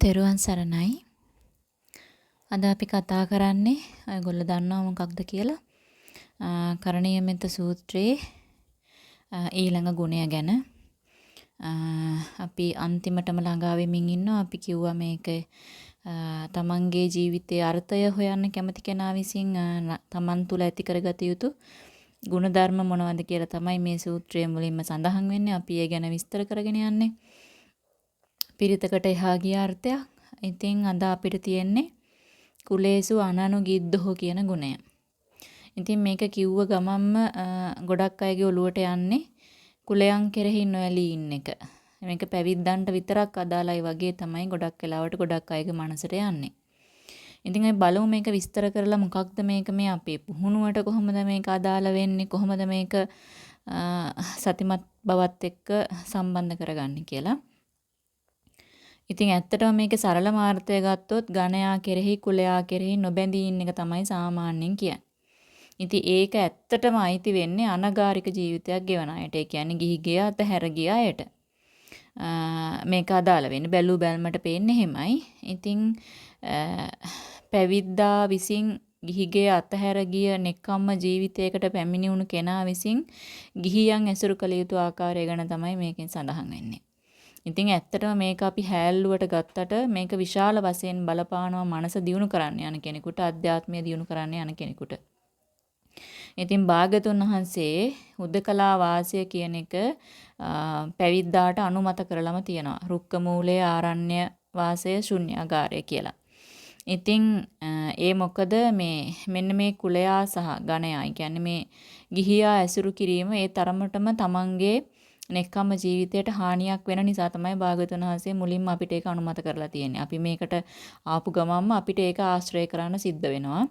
තෙරුවන් සරණයි. අද අපි කතා කරන්නේ ඔයගොල්ලෝ දන්නවා මොකක්ද කියලා. කරණීයමෙත සූත්‍රයේ ඊළඟ ගුණය ගැන. අපි අන්තිමටම ළඟා වෙමින් ඉන්නවා. අපි කිව්වා මේක තමන්ගේ ජීවිතයේ අර්ථය හොයන්න කැමති කෙනා විසින් තමන් තුළ ඇති කරගත යුතු ಗುಣධර්ම මොනවද කියලා තමයි මේ සූත්‍රයේ මුලින්ම සඳහන් වෙන්නේ. අපි ඒ ගැන විස්තර කරගෙන යන්නේ. පිරිතකට එහා ගිය අර්ථයක්. ඉතින් අද අපිට තියෙන්නේ කුලේසු අනනු ගිද්දෝ කියන ගුණය. ඉතින් මේක කිව්ව ගමන්ම ගොඩක් අයගේ ඔළුවට යන්නේ කුලයන් කෙරෙහි නොඇලී ඉන්න එක. මේක පැවිද්දන්ට විතරක් අදාළයි වගේ තමයි ගොඩක් වෙලාවට ගොඩක් අයගේ මනසට යන්නේ. ඉතින් අපි බලමු මේක විස්තර කරලා මොකක්ද මේක මේ අපේ පුහුණුවට කොහොමද මේක අදාළ වෙන්නේ කොහොමද මේක සතිමත් බවත් එක්ක සම්බන්ධ කරගන්නේ කියලා. ඉතින් ඇත්තටම මේකේ සරල මාර්ථය ගත්තොත් ඝණයා කෙරෙහි කුලයා කෙරෙහි නොබැඳී ඉන්න එක තමයි සාමාන්‍යයෙන් කියන්නේ. ඉතින් ඒක ඇත්තටම අයිති වෙන්නේ අනගාരിക ජීවිතයක් ගෙවන අයට. ඒ කියන්නේ ගිහි ගිය අතහැර ගිය අයට. මේක අදාළ වෙන්නේ බැලු බැල්මට පේන්නේ එහෙමයි. ඉතින් පැවිද්දා විසින් ගිහිගේ අතහැර ගිය නෙක්ඛම්ම ජීවිතයකට පැමිණි වුණු කෙනා විසින් ගිහියන් ඇසුරු කළ යුතු ආකාරය ගැන තමයි මේකෙන් සඳහන් වෙන්නේ. ඉතින් ඇත්තටම මේක අපි හැල්ලුවට ගත්තට මේක විශාල වශයෙන් බලපානවා මනස දියුණු කරන්න යන කෙනෙකුට අධ්‍යාත්මය දියුණු කරන්න යන කෙනෙකුට. ඉතින් භාගතුන් වහන්සේ උදකලා වාසය කියන එක පැවිද්දාට අනුමත කරලම තියෙනවා. රුක්ක මූලයේ ආරණ්‍ය වාසය ශුන්‍යාගාරය කියලා. ඉතින් ඒ මොකද මේ මෙන්න මේ කුලයා සහ ගණයා කියන්නේ මේ ගිහියා ඇසුරු කිරීම ඒ තරමටම තමන්ගේ නෙක්ඛම්ම ජීවිතයට හානියක් වෙන නිසා තමයි භාගතුන් වහන්සේ මුලින්ම අපිට ඒක අනුමත කරලා තියෙන්නේ. අපි මේකට ආපු ගමන්ම අපිට ඒක ආශ්‍රය කරන්න සිද්ධ වෙනවා.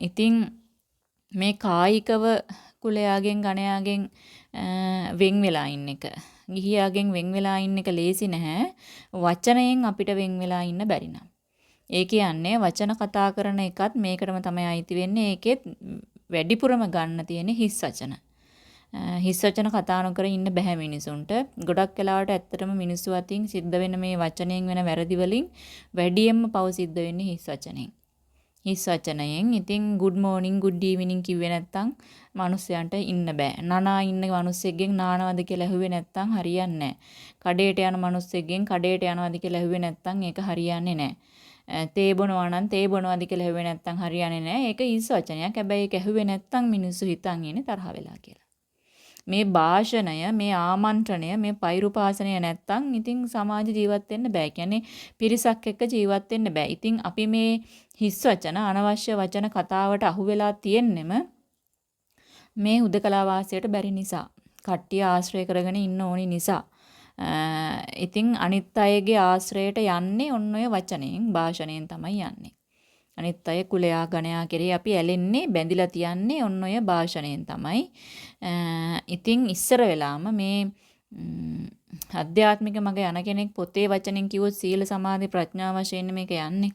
ඉතින් මේ කායිකව කුලයාගෙන් ගණයාගෙන් වෙන් වෙලා ඉන්න එක. ගිහියාගෙන් වෙන් වෙලා ඉන්න එක ලේසි නැහැ. වචනයෙන් අපිට වෙන් වෙලා ඉන්න බැරි නම්. ඒ කියන්නේ වචන කතා කරන එකත් මේකටම තමයි අයිති වෙන්නේ. ඒකෙත් වැඩිපුරම ගන්න තියෙන්නේ හිස් වචන. හිස් වචන කතා නොකර ඉන්න බෑ මිනිසුන්ට. ගොඩක් වෙලාවට ඇත්තටම මිනිස්සු අතින් සිද්ධ වෙන මේ වචනයෙන් වෙන වැරදි වලින් වැඩියෙන්ම පව සිද්ධ වෙන්නේ හිස් වචනෙන්. හිස් වචනයෙන්. ඉතින් good morning good evening කිව්වේ නැත්තම් මිනිස්සයන්ට ඉන්න බෑ. නනා ඉන්න මිනිස්සෙක්ගෙන් නානවද කියලා ඇහුවේ නැත්තම් හරියන්නේ නැහැ. කඩේට යන මිනිස්සෙක්ගෙන් කඩේට යනවද කියලා ඇහුවේ නැත්තම් ඒක හරියන්නේ නැහැ. තේ බොනවා නම් තේ බොනවාද කියලා ඇහුවේ නැත්තම් හරියන්නේ නැහැ. ඒක හිස් වචනයක්. හැබැයි ඒක ඇහුවේ නැත්තම් මිනිස්සු හිතන් ඉන්නේ තරහ වෙලා කියලා. මේ භාෂණය මේ ආමන්ත්‍රණය මේ පෛරුපාසනය නැත්තම් ඉතින් සමාජ ජීවත් වෙන්න බෑ. කියන්නේ පිරිසක් එක්ක ජීවත් වෙන්න බෑ. ඉතින් අපි මේ හිස් වචන අනවශ්‍ය වචන කතාවට අහු වෙලා තියෙන්නෙම මේ හුදකලා වාසයට බැරි නිසා. කට්ටිය ආශ්‍රය කරගෙන ඉන්න ඕනි නිසා. ඉතින් අනිත් අයගේ ආශ්‍රයයට යන්නේ ඔන්න ඔය වචනයෙන් භාෂණයෙන් තමයි යන්නේ. අනිත් අය කුලයා ගණයා කෙරේ අපි ඇලෙන්නේ බැඳිලා තියන්නේ ඔන්න ඔය භාෂණයෙන් තමයි. ඉතින් ඉස්සර වෙලාම මේ අධ්‍යාත්මික මග යන කෙනෙක් පොතේ වචනෙන් කිව්වොත් සීල සමාධි ප්‍රඥා වශයෙන් මේක යන්නේ.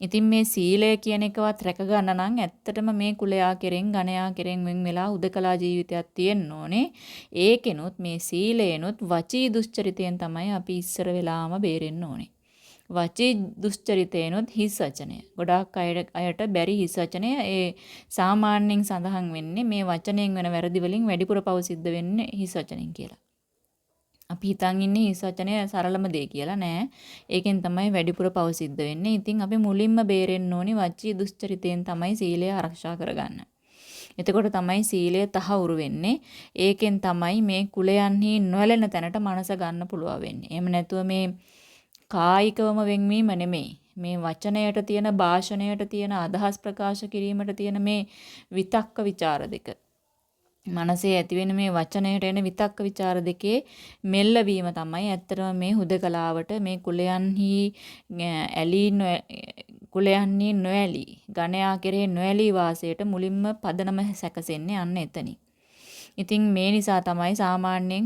ඉතින් මේ සීලය කියන එකවත් රැක ගන්න නම් ඇත්තටම මේ කුලයා කෙරෙන් ගණයා කෙරෙන් වෙන් වෙලා උදකලා ජීවිතයක් තියෙන්න ඕනේ. ඒකෙනුත් මේ සීලේනුත් වචී දුස්චරිතයෙන් තමයි අපි ඉස්සර වෙලාම බේරෙන්න ඕනේ. වචී දුස්චරිතේනොත් හිස් වචනය. ගොඩාක් අයට බැරි හිස් වචනය ඒ සාමාන්‍යයෙන් සඳහන් වෙන්නේ මේ වචනයෙන් වෙන වැරදි වලින් වැඩිපුර පව සිද්ධ වෙන්නේ හිස් වචනෙන් කියලා. අපි හිතන් ඉන්නේ හිස් වචනය සරලම දේ කියලා නෑ. ඒකෙන් තමයි වැඩිපුර පව සිද්ධ වෙන්නේ. ඉතින් අපි මුලින්ම බේරෙන්න ඕනි වචී දුස්චරිතයෙන් තමයි සීලය ආරක්ෂා කරගන්න. එතකොට තමයි සීලය තහවුරු වෙන්නේ. ඒකෙන් තමයි මේ කුලයන්හි නොඇලෙන තැනට මනස ගන්න පුළුවන් වෙන්නේ. එහෙම නැතුව මේ කායිකවම වෙන්වීම නෙමෙයි. මේ වචනයට තියෙන භාෂණයට තියෙන අදහස් ප්‍රකාශ කිරීමට තියෙන මේ විතක්ක ਵਿਚාර දෙක. මනසේ ඇතිවෙන මේ වචනයට එන විතක්ක ਵਿਚාර දෙකේ මෙල්ලවීම තමයි ඇත්තටම මේ හුදකලාවට මේ කුලයන්හි ඇලී කුලයන්හි නොඇලී ඝණයා කෙරෙහි නොඇලී වාසයට මුලින්ම පදනම සැකසෙන්නේ අන්න එතනින්. ඉතින් මේ නිසා තමයි සාමාන්‍යයෙන්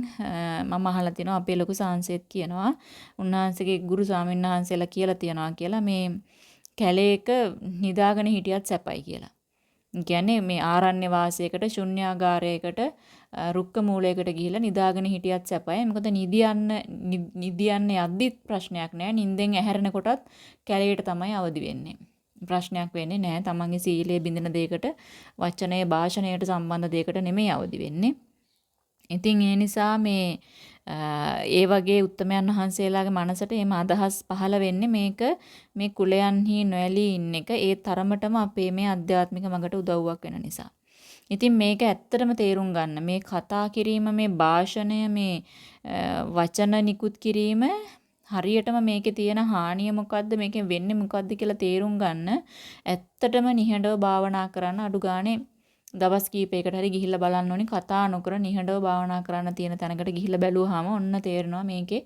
මම අහලා තිනවා අපේ ලොකු සාංශෙත් කියනවා උන්වහන්සේගේ ගුරු ස්වාමීන් වහන්සේලා කියලා තියනවා කියලා මේ කැලේක නිදාගෙන හිටියත් සැපයි කියලා. කියන්නේ මේ ආරණ්‍ය වාසයකට ශුන්‍යාගාරයකට රුක්ක මූලයකට ගිහිල්ලා නිදාගෙන හිටියත් සැපයි. මොකද නිදියන්න නිදියන්න යද්දිත් ප්‍රශ්නයක් නෑ. නිින්දෙන් ඇහැරෙනකොටත් කැලේට තමයි අවදි වෙන්නේ. ප්‍රශ්නයක් වෙන්නේ නෑ. තමන්ගේ සීලය බිඳින දෙයකට වචනය භාෂණයට සම්බන්ධ දෙයකට නෙමෙයි අවදි වෙන්නේ. ඉතින් ඒ නිසා මේ ඒ වගේ උත්තමයන් වහන්සේලාගේ මනසට එහෙම අදහස් පහළ වෙන්නේ මේක මේ කුලයන්හි නොඇලී ඉන්න එක ඒ තරමටම අපේ මේ අධ්‍යාත්මික මගට උදව්වක් වෙන නිසා. ඉතින් මේක ඇත්තටම තේරුම් ගන්න මේ කතා කිරීම මේ භාෂණය මේ වචන නිකුත් කිරීම හරියටම මේකේ තියෙන හානිය මොකද්ද මේකෙන් වෙන්නේ මොකද්ද කියලා තේරුම් ගන්න ඇත්තටම නිහඬව භාවනා කරන්න අඩු ගානේ දවස් කීපයකට හරි ගිහිල්ලා බලන්න ඕනි කතා නොකර නිහඬව භාවනා කරන්න තියෙන තැනකට ගිහිල්ලා බැලුවාම ඔන්න තේරෙනවා මේකේ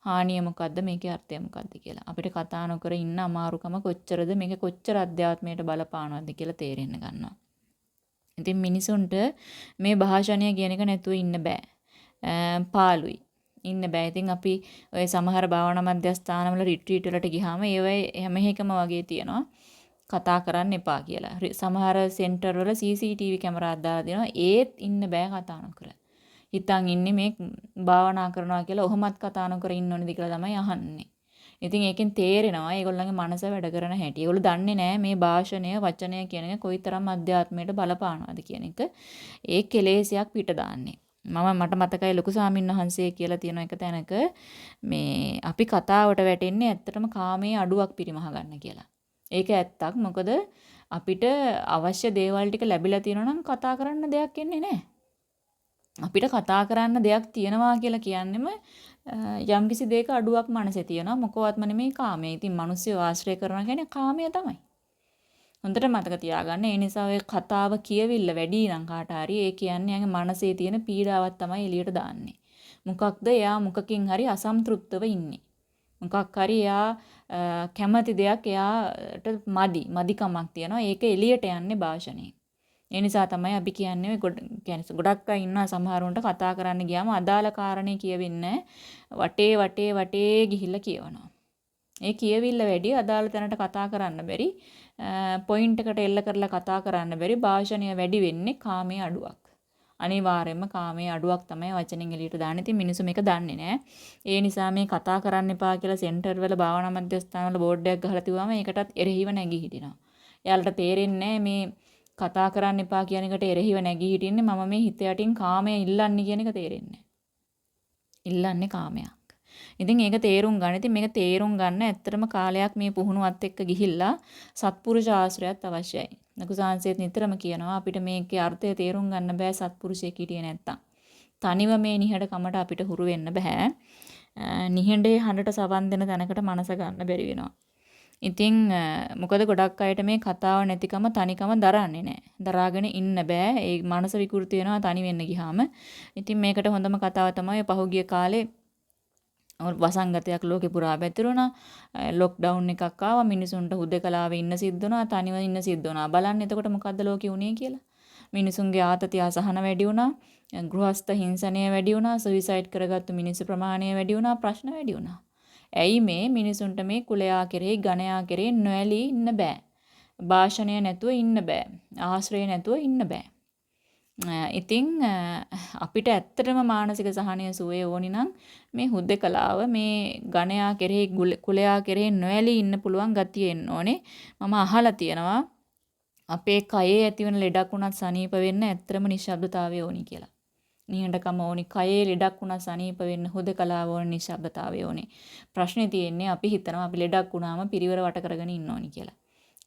හානිය මොකද්ද මේකේ අර්ථය මොකද්ද කියලා. අපිට කතා නොකර ඉන්න අමාරුකම කොච්චරද මේක කොච්චර අධ්‍යාත්මයට බලපානවද කියලා තේරෙන්න ගන්නවා. ඉතින් මිනිසුන්ට මේ භාෂණය කියන එක නැතුව ඉන්න බෑ. පාළුයි. ඉන්න බෑ. ඉතින් අපි ඔය සමහර භාවනා මධ්‍යස්ථානවල රිට්‍රීට් වලට ගියාම ඒවයි හැම එකම වගේ තියෙනවා. කතා කරන්න එපා කියලා. සමහර සෙන්ටර් වල CCTV කැමරාවක් දාලා දෙනවා. ඒත් ඉන්න බෑ කතා නොකර. හිතන් ඉන්නේ මේ භාවනා කරනවා කියලා ඔහොමත් කතා නොකර ඉන්න ඕනේද කියලා තමයි අහන්නේ. ඉතින් ඒකෙන් තේරෙනවා ඒගොල්ලන්ගේ මනස වැඩ කරන හැටි. ඒගොල්ලෝ දන්නේ නැහැ මේ භාෂණය වචනය කියන එක කොයිතරම් අධ්‍යාත්මයට බලපානවද කියන එක. ඒ කෙලෙසයක් පිට දාන්නේ. මම මට මතකයි ලොකු සාමින් වහන්සේ කියලා තියෙන එක තැනක මේ අපි කතාවට වැටෙන්නේ ඇත්තටම කාමයේ අඩුවක් පිරිමහ ගන්න කියලා. ඒක ඇත්තක්. මොකද අපිට අවශ්‍ය දේවල් ටික ලැබිලා තියෙනවා නම් කතා කරන්න දෙයක් එන්නේ නැහැ. අපිට කතා කරන්න දෙයක් තියෙනවා කියලා කියන්නෙම යම්කිසි දෙයක අඩුවක් මනසේ තියෙනවා. මොකවත්ම නෙමෙයි කාමය. ඉතින් මිනිස්සු ආශ්‍රය කරනවා කියන්නේ කාමය තමයි. හොඳට මතක තියාගන්න. ඒ නිසා ඔය කතාව කියවිල්ල වැඩි නම් කාට හරි ඒ කියන්නේ යාගේ මනසේ තියෙන පීඩාවක් තමයි එළියට දාන්නේ. මොකක්ද එයා මොකකින් හරි අසම්තෘප්තව ඉන්නේ. මොකක් හරි එයා කැමති දෙයක් එයාට මදි මදිකමක් තියෙනවා ඒක එළියට යන්නේ භාෂණයෙන් ඒ නිසා තමයි අපි කියන්නේ කියන්නේ ගොඩක් අය ඉන්නවා සමහරුන්ට කතා කරන්න ගියාම අදාළ කාරණේ කියවෙන්නේ වටේ වටේ වටේ ගිහිල්ලා කියවනවා ඒ කියවිල්ල වැඩි අදාළ තැනට කතා කරන්න බැරි පොයින්ට් එකට එල්ල කරලා කතා කරන්න බැරි භාෂණය වැඩි වෙන්නේ කාමයේ අඩුවක් අනිවාර්යයෙන්ම කාමයේ අඩුවක් තමයි වචනෙන් එළියට දාන්නේ. ඉතින් මිනිස්සු මේක දන්නේ නැහැ. ඒ නිසා මේ කතා කරන්න එපා කියලා සෙන්ටර් වල භාවනා මධ්‍යස්ථාන වල බෝඩ් එකක් ගහලා තිබුවාම ඒකටත් එරෙහිව නැගී හිටිනවා. එයාලට තේරෙන්නේ මේ කතා කරන්න එපා කියන එකට එරෙහිව නැගී හිටින්නේ මම මේ හිත යටින් කාමය ඉල්ලන්නේ කියන එක තේරෙන්නේ ඉල්ලන්නේ කාමයක්. ඉතින් ඒක තේරුම් ගන්න. ඉතින් මේක තේරුම් ගන්න ඇත්තටම කාලයක් මේ පුහුණුවත් එක්ක ගිහිල්ලා සත්පුරුෂ ආශ්‍රයත් අවශ්‍යයි. නකුසාංශයේත් නිතරම කියනවා අපිට මේකේ අර්ථය තේරුම් ගන්න බෑ සත්පුරුෂයෙක් හිටියේ නැත්තම්. තනිව මේ නිහඬ කමට අපිට හුරු වෙන්න බෑ. නිහඬේ හඬට සවන් දෙන තැනකට මනස ගන්න බැරි වෙනවා. ඉතින් මොකද ගොඩක් අයට මේ කතාව නැතිකම තනිකම දරන්නේ නැහැ. දරාගෙන ඉන්න බෑ. ඒ මනස විකෘති වෙනවා තනි වෙන්න ගියාම. ඉතින් මේකට හොඳම කතාව තමයි පහුගිය කාලේ වසංගතයක් ලෝකෙ පුරා පැතිරුණා. ලොක්ඩවුන් එකක් ආවා. මිනිසුන්ට හුදකලාවේ ඉන්න සිද්ධ වුණා. තනිව ඉන්න සිද්ධ වුණා. බලන්න එතකොට මොකද්ද ලෝකෙ උනේ කියලා. මිනිසුන්ගේ ආතතිය අසහන වැඩි වුණා. ගෘහස්ත හිංසනය වැඩි වුණා. සුයිසයිඩ් කරගත්තු මිනිස්සු ප්‍රමාණය වැඩි වුණා. ප්‍රශ්න වැඩි වුණා. ඇයි මේ මිනිසුන්ට මේ කුලයා කෙරෙහි ගණයා කෙරෙහි නොඇලී ඉන්න බෑ. භාෂණය නැතුව ඉන්න බෑ. ආශ්‍රය නැතුව ඉන්න බෑ. ඉතින් අපිට ඇත්තටම මානසික සහනය සුවේ ඕනි නම් මේ හුදකලාව මේ ගණයා කෙරෙහි කුලයා කෙරෙහි නොඇලී ඉන්න පුළුවන් ගතිය එන්න ඕනේ. මම අහලා තියෙනවා අපේ කයේ ඇතිවන ලෙඩක් වුණත් සනීප වෙන්න ඇත්තටම නිශ්ශබ්දතාවය ඕනි කියලා. නිහඬකම ඕනි. කයේ ලෙඩක් වුණත් සනීප වෙන්න හුදකලාව ඕනි නිශ්ශබ්දතාවය ඕනි. ප්‍රශ්නේ තියෙන්නේ අපි හිතනවා අපි ලෙඩක් වුණාම පිරිවර වට කරගෙන ඉන්න ඕනි කියලා.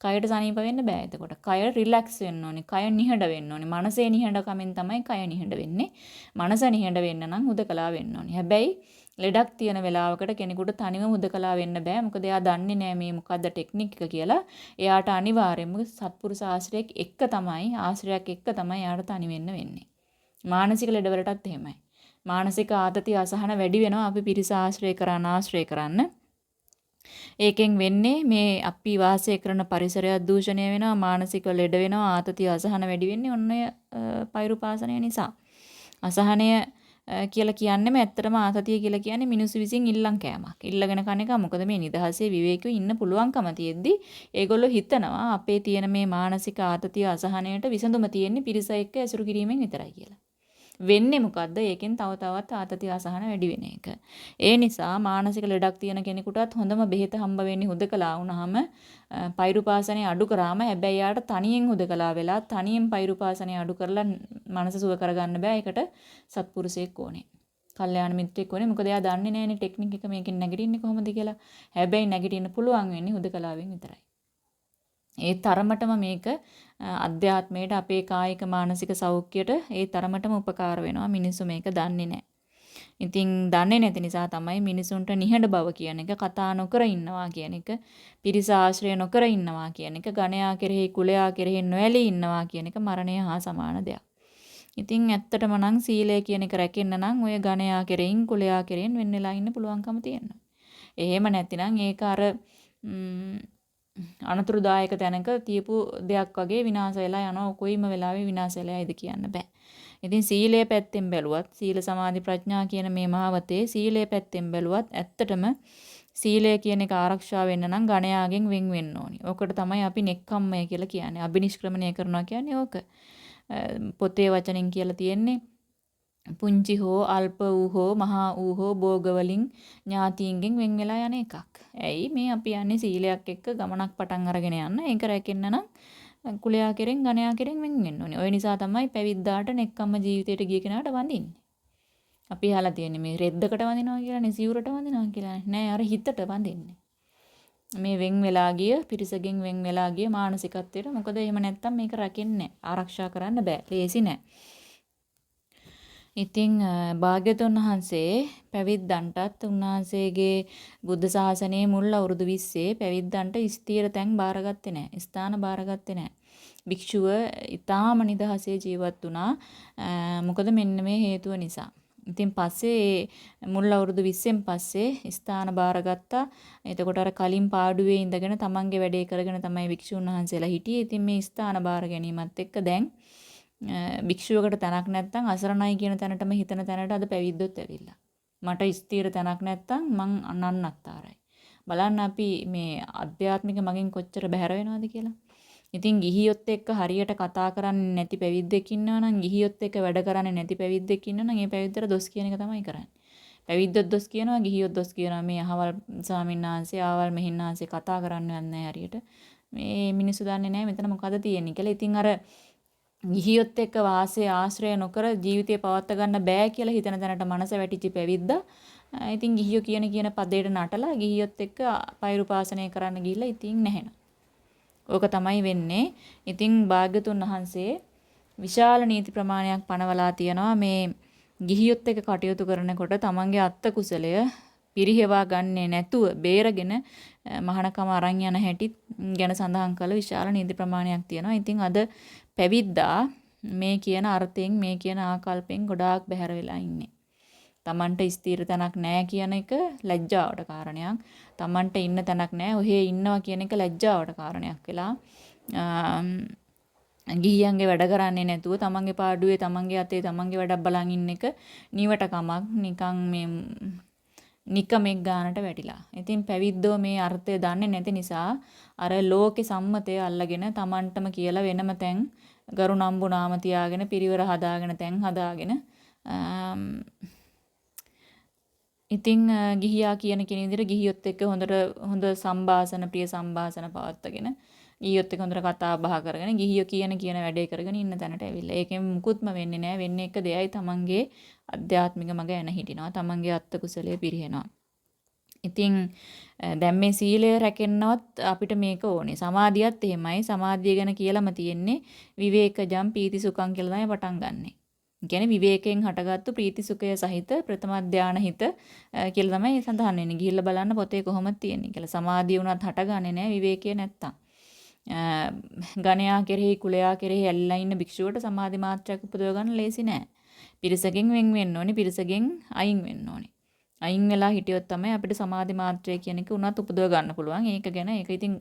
කයට සනීප වෙන්න බෑ එතකොට. කය රිලැක්ස් වෙන්න ඕනේ. කය නිහඬ වෙන්න ඕනේ. මනසේ නිහඬකමින් තමයි කය නිහඬ වෙන්නේ. මනස නිහඬ වෙන්න නම් හුදකලා වෙන්න ඕනේ. හැබැයි ලෙඩක් තියෙන වෙලාවකට කෙනෙකුට තනිව හුදකලා වෙන්න බෑ. මොකද එයා දන්නේ නෑ මේ මොකද්ද ටෙක්නික් එක කියලා. එයාට අනිවාර්යයෙන්ම සත්පුරුෂ ආශ්‍රයයක් එක්ක තමයි ආශ්‍රයයක් එක්ක තමයි එයාට තනි වෙන්න වෙන්නේ. මානසික ලෙඩවලටත් එහෙමයි. මානසික ආතතිය අසහන වැඩි වෙනවා අපි පිරිස ආශ්‍රය කරන ආශ්‍රය කරන්න. ඒකෙන් වෙන්නේ මේ අපි වාසය කරන පරිසරය දූෂණය වෙනවා මානසික ලෙඩ වෙනවා ආතතිය අසහන වැඩි වෙන්නේ ඔන්න ඔය පෛරුපාසනය නිසා. අසහනය කියලා කියන්නේම ඇත්තටම ආතතිය කියලා කියන්නේ මිනිස්සු විසින් ඉල්ලන් කෑමක්. ඉල්ලගෙන කන එක මොකද මේ නිදහසේ විවේකීව ඉන්න පුළුවන්කම තියෙද්දි ඒගොල්ලෝ හිතනවා අපේ තියෙන මේ මානසික ආතතිය අසහනයට විසඳුම තියෙන්නේ පිරිස එක්ක ඇසුරු කිරීමෙන් විතරයි කියලා. වෙන්නේ මොකද්ද? ඒකෙන් තව තවත් ආතති අසහන වැඩි වෙන එක. ඒ නිසා මානසික ලෙඩක් තියෙන කෙනෙකුටත් හොඳම බෙහෙත හම්බ වෙන්නේ හුදකලා වුණාම පෛරුපාසනේ අඩු කරාම හැබැයි යාට තනියෙන් හුදකලා වෙලා තනියෙන් පෛරුපාසනේ අඩු කරලා මනස සුව කරගන්න බෑ. ඒකට සත්පුරුෂයෙක් ඕනේ. කල්යාණ මිත්‍රෙක් ඕනේ. මොකද එයා දන්නේ නැහැනේ ටෙක්නික් එක මේකෙන් නැගිටින්නේ කොහොමද කියලා. හැබැයි නැගිටින්න පුළුවන් වෙන්නේ හුදකලාවෙන් විතරයි. ඒ තරමටම මේක අධ්‍යාත්මයට අපේ කායික මානසික සෞඛ්‍යයට ඒ තරමටම උපකාර වෙනවා මිනිස්සු මේක දන්නේ නැහැ. ඉතින් දන්නේ නැති නිසා තමයි මිනිසුන්ට නිහඬ බව කියන එක කතා නොකර ඉන්නවා කියන එක පිරිස ආශ්‍රය නොකර ඉන්නවා කියන එක ගණයා කෙරෙහි කුලයා කෙරෙහි නොඇලී ඉන්නවා කියන එක මරණය හා සමාන දෙයක්. ඉතින් ඇත්තටම නම් සීලය කියන එක රැකෙන්න නම් ඔය ගණයා කෙරෙහින් කුලයා කෙරෙහින් වෙන් වෙලා ඉන්න පුළුවන්කම තියෙනවා. එහෙම නැතිනම් ඒක අර අනතුරුදායක තැනක තියපු දෙයක් වගේ විනාශ වෙලා යනවා. කොයිම වෙලාවෙ විනාශ වෙලා යයිද කියන්න බෑ. ඉතින් සීලය පැත්තෙන් බැලුවත් සීල සමාධි ප්‍රඥා කියන මේ මාවතේ සීලය පැත්තෙන් බැලුවත් ඇත්තටම සීලය කියන එක ආරක්ෂා වෙන්න නම් ගණයාගෙන් වෙන් වෙන්න ඕනි. ඕකට තමයි අපි නෙක්ඛම්මය කියලා කියන්නේ. අබිනිෂ්ක්‍රමණය කරනවා කියන්නේ ඕක. පොතේ වචනෙන් කියලා තියෙන්නේ පුංචි හෝ අල්ප වූ හෝ මහා වූ හෝ භෝග වලින් ඥාතීන්ගෙන් වෙන් වෙලා යන එකක්. ඇයි මේ අපි යන්නේ සීලයක් එක්ක ගමනක් පටන් අරගෙන යන්න. ඒක රැකෙන්න නම් කුලයා කෙරෙන් ගණයා කෙරෙන් වෙන් වෙන්න ඕනේ. ওই නිසා තමයි පැවිද්දාට නෙක්කම්ම ජීවිතයට ගිය කෙනාට වඳින්නේ. අපි අහලා තියෙන්නේ මේ රෙද්දකට වඳිනවා කියලානේ සිවුරට වඳිනවා කියලා. නෑ අර හිතට වඳින්නේ. මේ වෙන් වෙලා ගිය පිරිසගෙන් වෙන් වෙලා ගිය මානසිකත්වයට මොකද එහෙම නැත්තම් මේක රකින්නේ ආරක්ෂා කරන්න බෑ. ලේසි නෑ. ඉතින් භාග්‍යතුන් වහන්සේ පැවිද්දන්ටත් උන්වහන්සේගේ බුද්ධ ශාසනයේ මුල් අවුරුදු 20 පැවිද්දන්ට ස්ථීර තැන් බාරගත්තේ නැහැ. ස්ථාන බාරගත්තේ නැහැ. භික්ෂුව ඊටාම නිදහසේ ජීවත් වුණා. මොකද මෙන්න මේ හේතුව නිසා. ඉතින් පස්සේ මුල් අවුරුදු 20න් පස්සේ ස්ථාන බාරගත්තා. එතකොට අර කලින් පාඩුවේ ඉඳගෙන තමන්ගේ වැඩේ කරගෙන තමයි භික්ෂුන් වහන්සේලා හිටියේ. ඉතින් මේ ස්ථාන බාර ගැනීමත් එක්ක දැන් භික්ෂුවකට තැනක් නැත්නම් අසරණයි කියන තැනටම හිතන තැනට අද පැවිද්දොත් ඇවිල්ලා. මට ස්ථීර තැනක් නැත්නම් මං අනන්නත්තරයි. බලන්න අපි මේ අධ්‍යාත්මික මගෙන් කොච්චර බැහැර වෙනවද කියලා. ඉතින් ගිහියොත් එක්ක හරියට කතා කරන්නේ නැති පැවිද්දෙක් ඉන්නවා නම් ගිහියොත් එක්ක වැඩ කරන්නේ නැති පැවිද්දෙක් ඉන්නවා නම් ඒ පැවිද්දට දොස් කියන එක තමයි කරන්නේ. පැවිද්දොත් දොස් කියනවා ගිහියොත් දොස් කියනවා මේ අහවල් ස්වාමීන් වහන්සේ ආවල් මෙහින් වහන්සේ කතා කරන්නේ නැහැ හරියට. මේ මිනිස්සු දන්නේ නැහැ මෙතන මොකද තියෙන්නේ කියලා. ඉතින් අර ගිහියොත් එක්ක වාසය ආශ්‍රය නොකර ජීවිතය පවත්වා ගන්න බෑ කියලා හිතන තැනට මනස වැටිච්ච පැවිද්දා. ඉතින් ගිහියෝ කියන කියන පදේට නටලා ගිහියොත් එක්ක පෛරුපාසනය කරන්න ගිහිල්ලා ඉතින් නැහෙනවා. ඕක තමයි වෙන්නේ. ඉතින් භාග්‍යතුන් වහන්සේ විශාල නීති ප්‍රමාණයක් පනවලා තියනවා මේ ගිහියොත් එක්ක කටයුතු කරනකොට තමන්ගේ අත්ත කුසලය පිරිහෙවා ගන්නේ නැතුව බේරගෙන මහානකම අරන් යන හැටි ගැන සඳහන් කළ විශාල නීති ප්‍රමාණයක් තියෙනවා. ඉතින් අද පැවිද්දා මේ කියන අර්ථයෙන් මේ කියන ආකල්පෙන් ගොඩාක් බැහැර වෙලා ඉන්නේ. Tamanට ස්ථීර තැනක් නැහැ කියන එක ලැජ්ජාවට කාරණයක්. Tamanට ඉන්න තැනක් නැහැ. ඔහේ ඉන්නවා කියන එක ලැජ්ජාවට කාරණයක් වෙලා ගිහියන්ගේ වැඩ කරන්නේ නැතුව තමන්ගේ පාඩුවේ තමන්ගේ අතේ තමන්ගේ වැඩක් බලන් ඉන්න එක නිවට කමක් නිකන් මේ නිකමෙක් ගානට වැටිලා. ඉතින් පැවිද්දෝ මේ අර්ථය දන්නේ නැති නිසා අර ලෝකේ සම්මතය අල්ලගෙන Tamanටම කියලා වෙනම තැන් ගරු නම්බු නාම තියාගෙන පිරිවර හදාගෙන තැන් හදාගෙන ඉතින් ගිහියා කියන කෙන විදිහට ගිහියොත් එක්ක හොඳට හොඳ සම්භාෂණ ප්‍රිය සම්භාෂණ පවත්වාගෙන ගිහියොත් එක්ක හොඳට කතා බහ කරගෙන ගිහියෝ කියන කියන වැඩේ කරගෙන ඉන්න තැනට ඇවිල්ලා. ඒකෙන් මුකුත්ම වෙන්නේ නැහැ. වෙන්නේ එක දෙයයි තමන්ගේ අධ්‍යාත්මික මඟ යන හිටිනවා. තමන්ගේ අත්ත කුසලයේ පිරිහෙනවා. ඉතින් දැන් මේ සීලය රැකෙන්නවත් අපිට මේක ඕනේ. සමාධියත් එහෙමයි. සමාධිය ගැන කියලාම තියෙන්නේ විවේකජම් පීති සුඛං කියලා තමයි පටන් ගන්නෙ. කියන්නේ විවේකයෙන් හටගත්තු ප්‍රීති සුඛය සහිත ප්‍රථම ධානය හිත කියලා තමයි සඳහන් වෙන්නේ. ගිහිල්ලා බලන්න පොතේ කොහොමද තියෙන්නේ කියලා. සමාධිය උනත් හටගන්නේ නැහැ විවේකයේ නැත්තම්. ගණයා කෙරෙහි කුලයා කෙරෙහි ඇල්ලලා ඉන්න භික්ෂුවට සමාධි මාත්‍රයක් උපදව ගන්න ලේසි නෑ. පිරිසකින් වෙන් වෙන්න ඕනේ. පිරිසකින් අයින් වෙන්න ඕනේ. අයින් වෙලා හිටියොත් තමයි අපිට සමාධි මාත්‍රය කියන එක උනත් උපදව ගන්න පුළුවන්. ඒක ගැන ඒක ඉතින්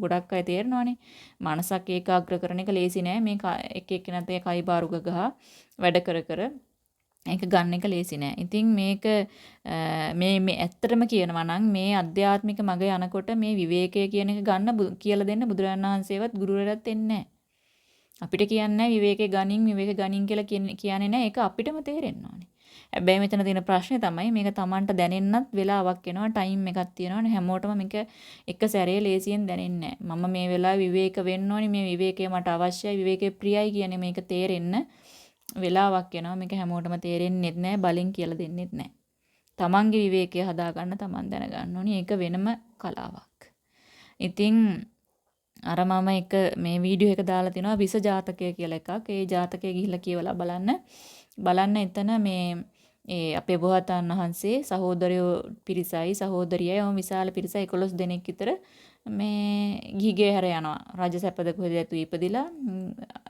ගොඩක් අය තේරෙනවානේ. මනසක් ඒකාග්‍ර කරන එක ලේසි නෑ. මේ එක එක්කෙනාට කයි බාරුක ගහ වැඩ කර කර ඒක ගන්න එක ලේසි නෑ. ඉතින් මේක මේ මේ ඇත්තටම කියනවා නම් මේ අධ්‍යාත්මික මග යනකොට මේ විවේකය කියන එක ගන්න කියලා දෙන්න බුදුරජාණන් වහන්සේවත් ගුරුවරයාත් එන්නේ අපිට කියන්නේ විවේකේ ගනින් විවේක ගනින් කියලා කියන්නේ නෑ. ඒක අපිටම තේරෙන්න ඕනේ. හැබැයි මෙතන තියෙන ප්‍රශ්නේ තමයි මේක Tamanට දැනෙන්නත් වෙලාවක් එනවා ටයිම් එකක් තියෙනවා හැමෝටම මේක එක සැරේ ලේසියෙන් දැනෙන්නේ මම මේ වෙලාවේ විවේක වෙන්න ඕනි මේ විවේකය මට අවශ්‍යයි විවේකේ ප්‍රියයි කියන්නේ මේක තේරෙන්න වෙලාවක් එනවා මේක හැමෝටම තේරෙන්නේ නැහැ බලෙන් කියලා දෙන්නෙත් නැහැ. Tamanගේ විවේකය හදාගන්න Taman දැනගන්න ඕනි ඒක වෙනම කලාවක්. ඉතින් අර මම එක මේ වීඩියෝ එක දාලා තිනවා විස ජාතකය කියලා එකක්. ඒ ජාතකය ගිහිල්ලා කියවලා බලන්න. බලන්න එතන මේ ඒ අපේ බෝසතාණන් වහන්සේ සහෝදරයෝ පිරිසයි සහෝදරියයි ඔහොම විශාල පිරිසයි 11 දෙනෙක් විතර මේ ගිහිගේ හැර යනවා. රජ සැපද කොහෙද ඇතු ඉපදිලා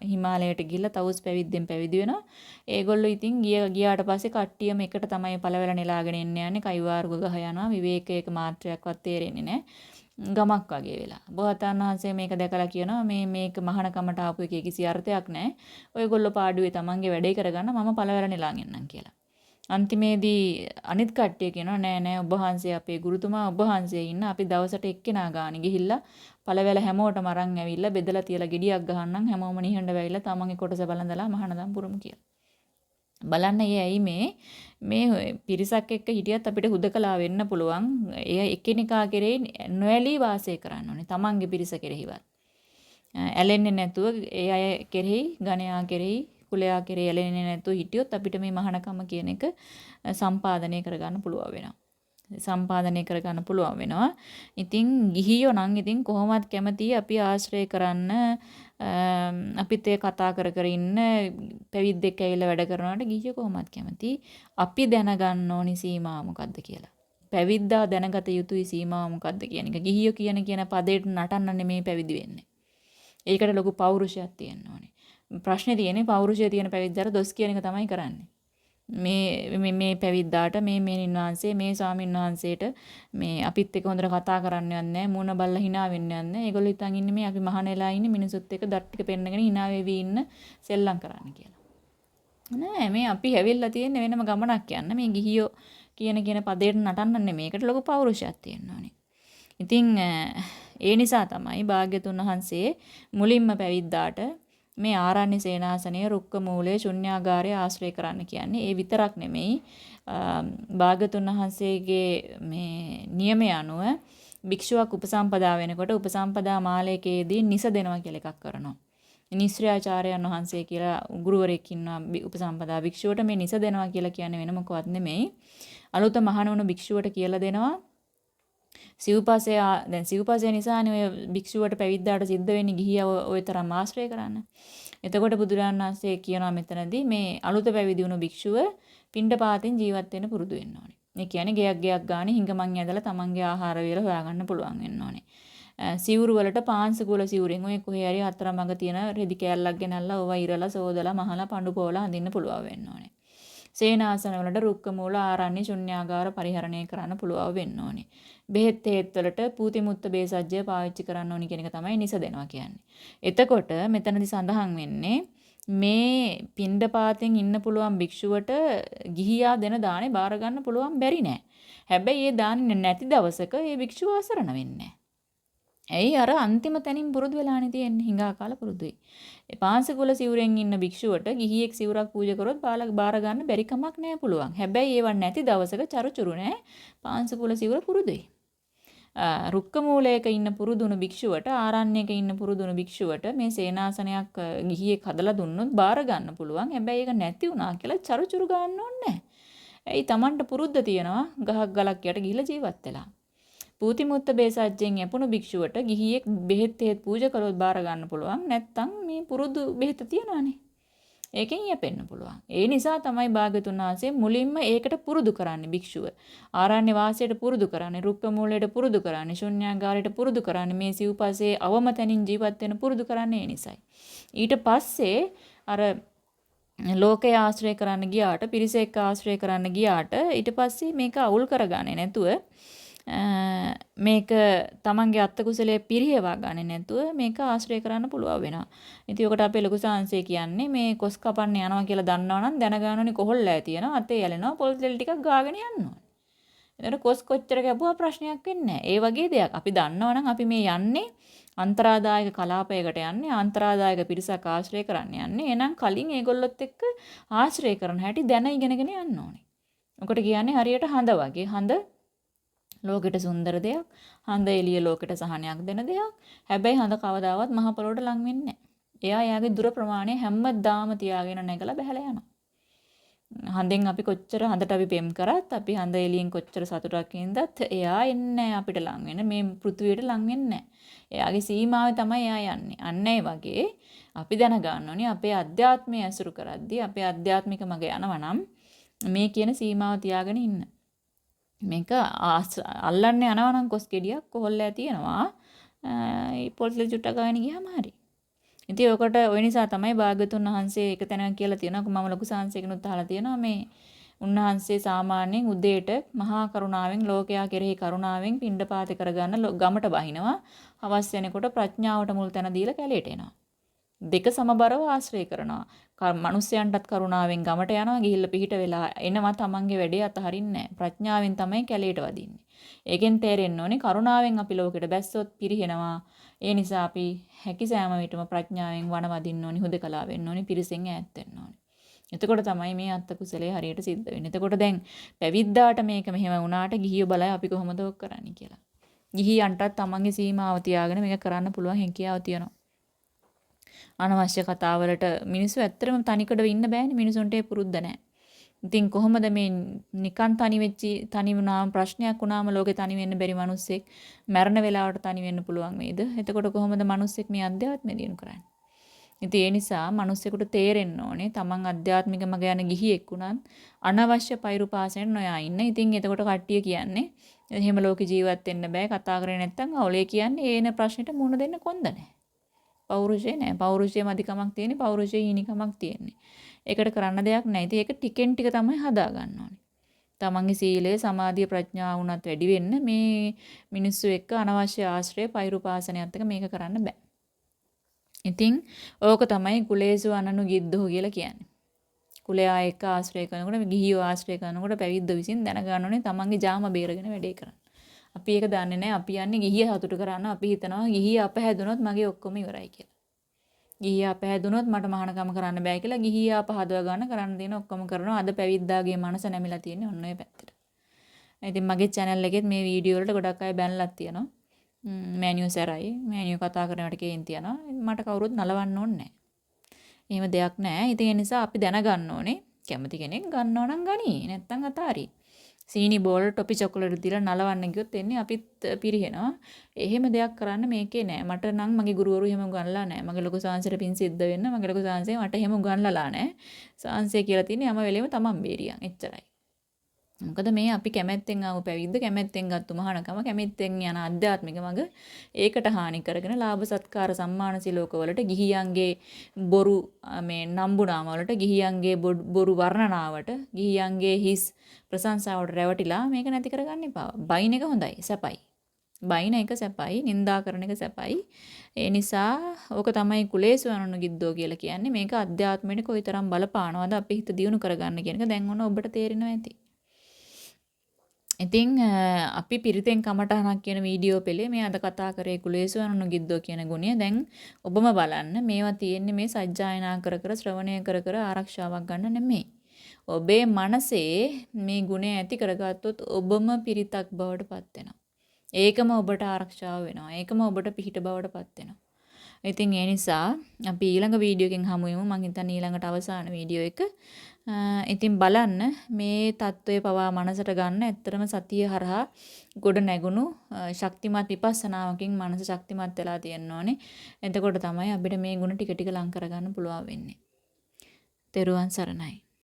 හිමාලයට ගිහිල්ලා තවුස් පැවිද්දෙන් පැවිදි වෙනවා. ඒගොල්ලෝ ඉතින් ගිය ගියාට පස්සේ කට්ටියම එකට තමයි පළවෙල නෙලාගෙන එන්න යන්නේ. කයිවාරුක ගහ යනවා. විවේකයක මාත්‍රයක්වත් තේරෙන්නේ නැහැ. ගමක් වගේ වෙලා. බෝසතාණන් වහන්සේ මේක දැකලා කියනවා මේ මේක මහානකමට ආපු එකේ කිසි අර්ථයක් නැහැ. ඔයගොල්ලෝ පාඩුවේ තමන්ගේ වැඩේ කරගන්න මම පළවෙල නෙලාගෙන එන්නම් කියලා. අන්තිමේදී අනිත් කට්ටිය කියනවා නෑ නෑ ඔබ වහන්සේ අපේ ගුරුතුමා ඔබ වහන්සේ ඉන්න අපි දවසට එක්කෙනා ගානි ගිහිල්ලා පළවැල හැමෝටම අරන් ඇවිල්ලා බෙදලා තියලා ගෙඩියක් ගහන්නම් හැමෝම නිහඬ වෙයිලා තමන්ගේ කොටස බලඳලා මහානදම් පුරුමු කියලා. බලන්න ඒ ඇයි මේ මේ පිරිසක් එක්ක හිටියත් අපිට හුදකලා වෙන්න පුළුවන්. එය එකිනෙකා කෙරෙහි නොඇලී වාසය කරන්න ඕනේ. තමන්ගේ පිරිස කෙරෙහිවත්. ඇලෙන්නේ නැතුව ඒ අය කෙරෙහි, ගණයා කෙරෙහි කුලයා කෙරේ ඇලෙන්නේ නැතුව හිටියොත් අපිට මේ මහානකම කියන එක සම්පාදනය කරගන්න පුළුවන් වෙනවා. සම්පාදනය කරගන්න පුළුවන් වෙනවා. ඉතින් ගිහියෝ නම් ඉතින් කොහොමත් කැමතියි අපි ආශ්‍රය කරන්න අපිත් ඒ කතා කර කර ඉන්න පැවිද්දෙක් ඇවිල්ලා වැඩ කරනවට ගිහියෝ කොහොමත් කැමතියි. අපි දැනගන්න ඕනි සීමා මොකද්ද කියලා. පැවිද්දා දැනගත යුතුයි සීමාව මොකද්ද කියන එක. ගිහියෝ කියන කියන පදේට නටන්න නෙමෙයි පැවිදි වෙන්නේ. ඒකට ලොකු පෞරුෂයක් තියෙන්න ඕනේ. ප්‍රශ්නේ තියෙන්නේ පෞරුෂය තියෙන පැවිද්දාට දොස් කියන එක තමයි කරන්නේ. මේ මේ පැවිද්දාට මේ මේනින් වහන්සේ මේ ස්වාමින් වහන්සේට මේ අපිත් එක්ක හොඳට කතා කරන්න යන්නේ මූණ බල්ලා hina වෙන්න යන්නේ. ඒගොල්ලෝ හිතන් ඉන්නේ මේ අපි මහානෙලා ඉන්නේ මිනිසුත් එක්ක දත් ටික පෙන්නගෙන hina වෙවි ඉන්න සෙල්ලම් කරන්න කියලා. නෑ මේ අපි හැවිල්ලා තියෙන්නේ වෙනම ගමනක් යන්න. මේ ගිහියෝ කියන කියන පදේට නටන්න නෙමෙයි. මේකට ලොකු පෞරුෂයක් තියෙන්න ඕනේ. ඉතින් ඒ නිසා තමයි භාග්‍යතුන් වහන්සේ මුලින්ම පැවිද්දාට මේ ආරණ්‍ය සේනාසනය රුක්ක මූලයේ ශුන්‍යාගාරය ආශ්‍රය කරන්න කියන්නේ. ඒ විතරක් නෙමෙයි භාගතුන් වහන්සේගේ මේ නියමය අනුව භික්ෂුවක් උපසම්පදා වෙනකොට උපසම්පදා මාලයකයේදී නිස දෙනවා කියලා එකක් කරනවා. නිස්ත්‍යාචාර්යයන් වහන්සේ කියලා ගුරුවරයෙක් ඉන්නවා උපසම්පදා භික්ෂුවට මේ නිස දෙනවා කියලා කියන්නේ වෙන මොකවත් නෙමෙයි. අලුත මහණවුණු භික්ෂුවට කියලා දෙනවා සිව්පසය දැන් සිව්පසය නිසානේ ඔය භික්ෂුවට පැවිද්දාට සිද්ධ වෙන්නේ ගිහියව ඔය තරම් ආශ්‍රය කරන්න. එතකොට බුදුරජාණන් වහන්සේ කියනවා මෙතනදී මේ අලුත පැවිදි වුණු භික්ෂුව පිණ්ඩපාතෙන් ජීවත් වෙන්න පුරුදු වෙන්න ඕනේ. ඒ කියන්නේ ගෙයක් ගෙයක් ගානේ හිඟමන් ඇදලා තමන්ගේ ආහාර වේල හොයාගන්න පුළුවන් වෙන්න ඕනේ. සිවුරු වලට පාංශ කුල සිවුරෙන් ඔය කොහේ හරි අතරමඟ තියෙන රෙදි කෑල්ලක් ගෙනල්ලා ඕවා ඉරලා සෝදලා මහලා පඳු පොවලා අඳින්න පුළුවන් වෙන්න ඕනේ. සේනාසන වලට රුක්ක මූල ආරණ්‍ය ශුන්‍යාගාර පරිහරණය කරන්න පුළුවන් වෙන්න ඕනේ. බෙහෙත් හේත් වලට පූතිමුත්ත බේසජ්‍ය පාවිච්චි කරන්න ඕනි කියන එක තමයි නිස දෙනවා කියන්නේ. එතකොට මෙතනදි සඳහන් වෙන්නේ මේ පින්ඩපාතෙන් ඉන්න පුළුවන් භික්ෂුවට ගිහියා දෙන දානේ බාර ගන්න පුළුවන් බැරි නෑ. හැබැයි ඒ දාන්නේ නැති දවසක ඒ භික්ෂුව අසරණ වෙන්නේ ඇයි අර අන්තිම තැනින් පුරුදු වෙලානේ තියෙන්නේ හිඟා කාලා පුරුදුයි. ඒ පාංශකුල සිවුරෙන් ඉන්න භික්ෂුවට ගිහියෙක් සිවුරක් පූජා කරොත් බාල බාර ගන්න බැරි කමක් නෑ පුළුවන්. හැබැයි ඒව නැති දවසක චරුචුරු නෑ පාංශකුල සිවුර පුරුදුයි. රුක්ක මූලයක ඉන්න පුරුදුණු භික්ෂුවට ආරණ්‍යයක ඉන්න පුරුදුණු භික්ෂුවට මේ සේනාසනයක් ගිහියෙක් හදලා දුන්නොත් බාර ගන්න පුළුවන්. හැබැයි ඒක නැති වුණා කියලා චරුචුරු ගන්න ඕනේ නැහැ. ඇයි Tamanට පුරුද්ද තියනවා ගහක් ගලක් යට ගිහිල්ලා ජීවත් වෙලා. පූතිමුත්ත බේසජ්ජෙන් යපුණු භික්ෂුවට ගිහියෙක් බෙහෙත් හේත් පූජා කරොත් බාර ගන්න පුළුවන්. නැත්තම් මේ පුරුදු බෙහෙත තියනවානේ. ඒකෙන් යැපෙන්න පුළුවන්. ඒ නිසා තමයි භාග්‍යතුන් වහන්සේ මුලින්ම ඒකට පුරුදු කරන්නේ භික්ෂුව. ආරණ්‍ය වාසයට පුරුදු කරන්නේ, රුක්ක මූලයට පුරුදු කරන්නේ, ශුන්‍යාගාරයට පුරුදු කරන්නේ, මේ සිව්පසේ අවම තැනින් ජීවත් වෙන පුරුදු කරන්නේ ඒ නිසයි. ඊට පස්සේ අර ලෝකේ ආශ්‍රය කරන්න ගියාට, පිරිස එක්ක ආශ්‍රය කරන්න ගියාට ඊට පස්සේ මේක අවුල් කරගන්නේ නැතුව මේක තමන්ගේ අත්ත කුසලයේ පිරිහෙවා ගන්නේ නැතුව මේක ආශ්‍රය කරන්න පුළුවන් වෙනවා. ඉතින් ඔකට අපේ ලොකු සාංශය කියන්නේ මේ කොස් කපන්න යනවා කියලා දන්නවනම් දැනගන්න ඕනේ කොහොල්ලෑ තියෙනවා අතේ යැලෙනවා පොල් තෙල් ටිකක් ගාගෙන යන්න ඕනේ. එතකොට කොස් කොච්චර ගැපුවා ප්‍රශ්නයක් වෙන්නේ ඒ වගේ දෙයක්. අපි දන්නවනම් අපි මේ යන්නේ අන්තරාදායක කලාපයකට යන්නේ අන්තරාදායක පිරිසක් ආශ්‍රය කරන්න යන්නේ. එහෙනම් කලින් ඒගොල්ලොත් එක්ක ආශ්‍රය කරන හැටි දැන ඉගෙනගෙන යන්න ඕනේ. ඔකට කියන්නේ හරියට හඳ වගේ. හඳ ලෝකෙට සුන්දර දෙයක්. හඳ එළිය ලෝකෙට සහනයක් දෙන දෙයක්. හැබැයි හඳ කවදාවත් මහ පොළොවට ලං වෙන්නේ එයා යාගේ දුර ප්‍රමාණය හැමදාම තියාගෙන නැගලා බහැලා යනවා. හඳෙන් අපි කොච්චර හඳට අපි පෙම් කරත් අපි හඳ එළියෙන් කොච්චර සතුටක් ඉඳත් එයා එන්නේ අපිට ලං වෙන මේ පෘථුවියට ලං වෙන්නේ එයාගේ සීමාවේ තමයි එයා යන්නේ. අන්න ඒ වගේ අපි දැනගන්න ඕනේ අපේ අධ්‍යාත්මය ඇසුරු කරද්දී අපේ අධ්‍යාත්මික මග යනවා නම් මේ කියන සීමාව තියාගෙන ඉන්න. මේක අල්ලන්න යනවා නම් කොස් ගෙඩියක් කොහොල්ලෑ තියෙනවා. ඒ පොල්තල චුට්ටක් ගාගෙන ගියාම හරි. ඉතින් ඔකට ওই නිසා තමයි භාග්‍යතුන් වහන්සේ එක තැනක් කියලා තියෙනවා මම ලොකු සංසයකිනුත් අහලා තියෙනවා මේ උන්වහන්සේ සාමාන්‍යයෙන් උදේට මහා කරුණාවෙන් ලෝකයා කෙරෙහි කරුණාවෙන් පිණ්ඩපාත කරගන්න ගමට බහිනවා. හවස් වෙනකොට ප්‍රඥාවට මුල් තැන දීලා කැලේට එනවා. දෙක සමබරව ආශ්‍රය කරනවා. මිනිස්යන්ටත් කරුණාවෙන් ගමට යනවා ගිහිල්ලා පිහිට වෙලා එනවා තමන්ගේ වැඩේ අතහරින්නේ ප්‍රඥාවෙන් තමයි කැලේට වදින්නේ. ඒකෙන් තේරෙන්න ඕනේ කරුණාවෙන් අපි ලෝකෙට බැස්සොත් පිරිහෙනවා. ඒ නිසා අපි හැකි සෑම විටම ප්‍රඥාවෙන් වනවදින්න ඕනි, හුදකලා වෙන්න ඕනි, පිරිසෙන් ඈත් වෙන්න ඕනි. එතකොට තමයි මේ අත්ත කුසලයේ හරියට සිද්ධ වෙන්නේ. එතකොට දැන් පැවිද්දාට මේක මෙහෙම වුණාට ගිහියෝ බලයි අපි කොහොමද ඔක් කරන්නේ කියලා. ගිහියන්ටත් තමන්ගේ සීමාව තියාගෙන මේක කරන්න පුළුවන් හැකියාව තියෙනවා. අනවශ්‍ය කතාවලට මිනිස්සු ඇත්තටම තනිකඩ ඉන්න බෑනේ මිනිසුන්ට ඒ පුරුද්ද නැහැ. ඉතින් කොහොමද මේ නිකන් තනි වෙච්චි තනි වුණාම ප්‍රශ්නයක් වුණාම ලෝකේ තනි වෙන්න බැරි මිනිස්සෙක් මරණ වෙලාවට තනි වෙන්න පුළුවන් වේද? එතකොට කොහොමද මිනිස්සෙක් මේ අධ්‍යාත්මය දිනු කරන්නේ? ඉතින් ඒ නිසා මිනිස්සෙකුට තේරෙන්න ඕනේ තමන් අධ්‍යාත්මික මග යන ගිහියෙක් වුණත් අනවශ්‍ය පෛරුපාසයෙන් නොයා ඉන්න. ඉතින් එතකොට කට්ටිය කියන්නේ එහෙම ලෝකේ ජීවත් වෙන්න බෑ කතා කරේ නැත්තම් අවුලේ කියන්නේ ඒන ප්‍රශ්නෙට මුහුණ දෙන්න කොන්ද නැහැ. පෞරුෂය නැහැ. පෞරුෂයේ මදිකමක් තියෙන්නේ පෞරුෂයේ හීනිකමක් තියෙන්නේ. ඒකට කරන්න දෙයක් නැහැ. ඉතින් ඒක ටිකෙන් ටික තමයි හදා ගන්න ඕනේ. තමන්ගේ සීලය, සමාධිය, ප්‍රඥාව උනත් වැඩි වෙන්න මේ මිනිස්සු එක්ක අනවශ්‍ය ආශ්‍රය, පෛරුපාසනයත් එක්ක මේක කරන්න බෑ. ඉතින් ඕක තමයි කුලේසු අනනු ගිද්දෝ කියලා කියන්නේ. කුලයා එක්ක ආශ්‍රය කරනකොට ගිහියෝ ආශ්‍රය කරනකොට පැවිද්ද විසින් දැනගන්න ඕනේ තමන්ගේ ජාම බේරගෙන වැඩේ කරන්න. අපි ඒක දන්නේ නැහැ. අපි යන්නේ ගිහිය සතුට කරන්න. අපි හිතනවා ගිහිය අප හැදුනොත් මගේ ඔක්කොම ඉවරයි කියලා. ගිහියා පැහැදුනොත් මට මහානකම කරන්න බෑ කියලා ගිහියා පහදව ගන්න කරන්න දෙන ඔක්කොම කරනවා. අද පැවිද්දාගේ මනස නැමිලා තියෙන්නේ ඔන්න ඔය පැත්තට. ඉතින් මගේ channel එකෙත් මේ වීඩියෝ වලට ගොඩක් අය බැනලක් තියෙනවා. මෑනියු සැරයි. මෑනියු කතා කරනවට කේන් තියනවා. මට කවුරුත් නලවන්න ඕනේ නැහැ. එහෙම දෙයක් නැහැ. ඉතින් ඒ නිසා අපි දැනගන්න ඕනේ. කැමති කෙනෙක් ගන්නව නම් ගනි. නැත්තම් අතාරි. සීනි බෝල් ටොපි චොකලේට් දීලා නලවන්න ගියොත් එන්නේ අපිත් පිරිහෙනවා. එහෙම දෙයක් කරන්න මේකේ නෑ. මට නම් මගේ ගුරුවරු එහෙම උගන්ලා නෑ. මගේ ලොකු සාංශයට පින් සිද්ධ වෙන්න මගේ ලොකු සාංශය මට එහෙම උගන්ලලා නෑ. සාංශය කියලා තියෙන්නේ හැම වෙලෙම තමන් බේරියන්. එච්චරයි. මොකද මේ අපි කැමැත්තෙන් ආව පැවිද්ද කැමැත්තෙන් ගත්තු මහානකම කැමැත්තෙන් යන ආධ්‍යාත්මික මඟ ඒකට හානි කරගෙන ලාභ සත්කාර සම්මාන සිලෝක වලට ගිහියන්ගේ බොරු මේ නම්බුනාම වලට ගිහියන්ගේ බොරු වර්ණනාවට ගිහියන්ගේ හිස් ප්‍රශංසාවට රැවටිලා මේක නැති කරගන්න එපා. බයින් එක හොඳයි සැපයි. බයින එක සැපයි නින්දා කරන එක සැපයි. ඒ නිසා ඕක තමයි කුලේසු අනුන ගිද්දෝ කියලා කියන්නේ. මේක අධ්‍යාත්මයට කොයිතරම් බලපානවද අපි හිත දියුණු කරගන්න කියන එක දැන් ඔන්න ඔබට තේරෙනවා ඇති. ඉතින් අපි පිරිතෙන් කමටහනක් කියන වීඩියෝ පෙළේ මේ අද කතා කරේ කුලේසවනුණු ගිද්දෝ කියන ගුණය දැන් ඔබම බලන්න මේවා තියෙන්නේ මේ සජ්ජායනා කර කර ශ්‍රවණය කර කර ආරක්ෂාවක් ගන්න නෙමෙයි. ඔබේ මනසේ මේ ගුණය ඇති කරගත්තොත් ඔබම පිරිතක් බවට පත් වෙනවා. ඒකම ඔබට ආරක්ෂාව වෙනවා. ඒකම ඔබට පිහිට බවට පත් වෙනවා. ඉතින් ඒ නිසා අපි ඊළඟ වීඩියෝ එකෙන් හමු වෙමු. මම හිතන්නේ ඊළඟට අවසාන වීඩියෝ එක. ඉතින් බලන්න මේ தত্ত্বය පවා මනසට ගන්න ඇත්තටම සතිය හරහා ගොඩ නැගුණු ශක්තිමත් විපස්සනාවකින් මනස ශක්තිමත් වෙලා තියෙන්න ඕනේ. එතකොට තමයි අපිට මේ ගුණ ටික ටික ලං කරගන්න පුළුවන් වෙන්නේ. තෙරුවන් සරණයි.